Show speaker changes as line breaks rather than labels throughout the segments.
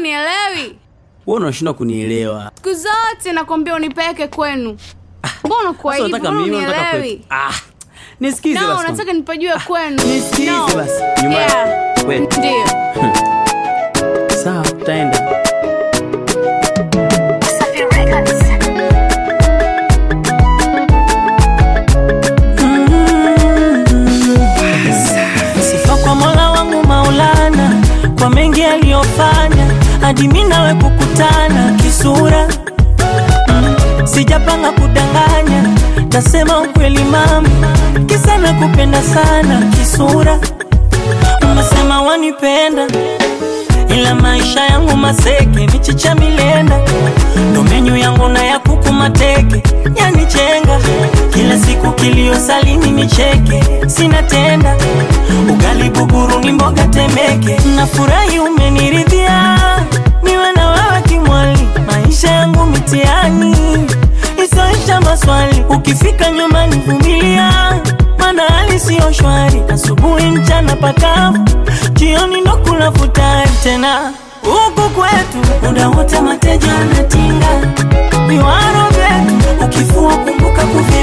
unielewi?
Wewe unashindwa kunielewa.
Siku zote nakwambia unipeleke kwenu. Mbona kwa
Sasa
hivyo?
unataka mimi unataka
unielewi?
kwetu. Ah. Nisikize
No,
Na
unataka nipajue kwenu.
Nisikize basi. Nyuma.
Yeah.
Wewe.
Ndio.
Sawa, tutaenda.
Sifa kwa Mola wangu Maulana kwa mengi aliyofanya hadi mimi nawe kukutana kisura. Mm, Sijapanga kudanganya, nasema ukweli mama, kisa nakupenda sana kisura. Umesema wanipenda ila maisha yangu maseke, michicha milenda, ndo menyu yangu na ya kuku mateke, yanichenga kila siku kilio salini nicheke, sina tenda. Ugali buguru ni mboga temeke, nafurahi umeniridhia, ukifika nyumbani vumilia, maana hali siyo shwari, asubuhi mchana pakavu, jioni ndo kula futari tena. Huku kwetu muda wote mateja anatinga. Viwaro vyetu, ukifua kumbuka kuvilinda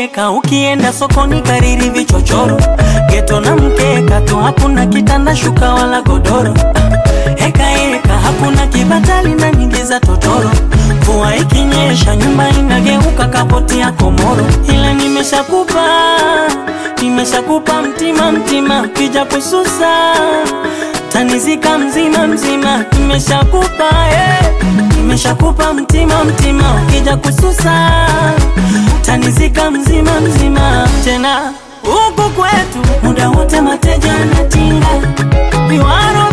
weka eka, ukienda sokoni kariri vichochoro, geto na mkeka tu, hakuna kitanda shuka wala godoro. Heka Eka eka, hakuna kibatali na nyingi za totoro. Mvua ikinyesha nyumba inageuka kapoti ya komoro, ila nimeshakupa nimeshakupa mtima mtima, kija kususa tanizika mzima mzima, nimeshakupa eh. Nishakupa mtima mtima, ukija kususa tanizika mzima mzima. Tena huku kwetu muda wote mateja anatinga iwaro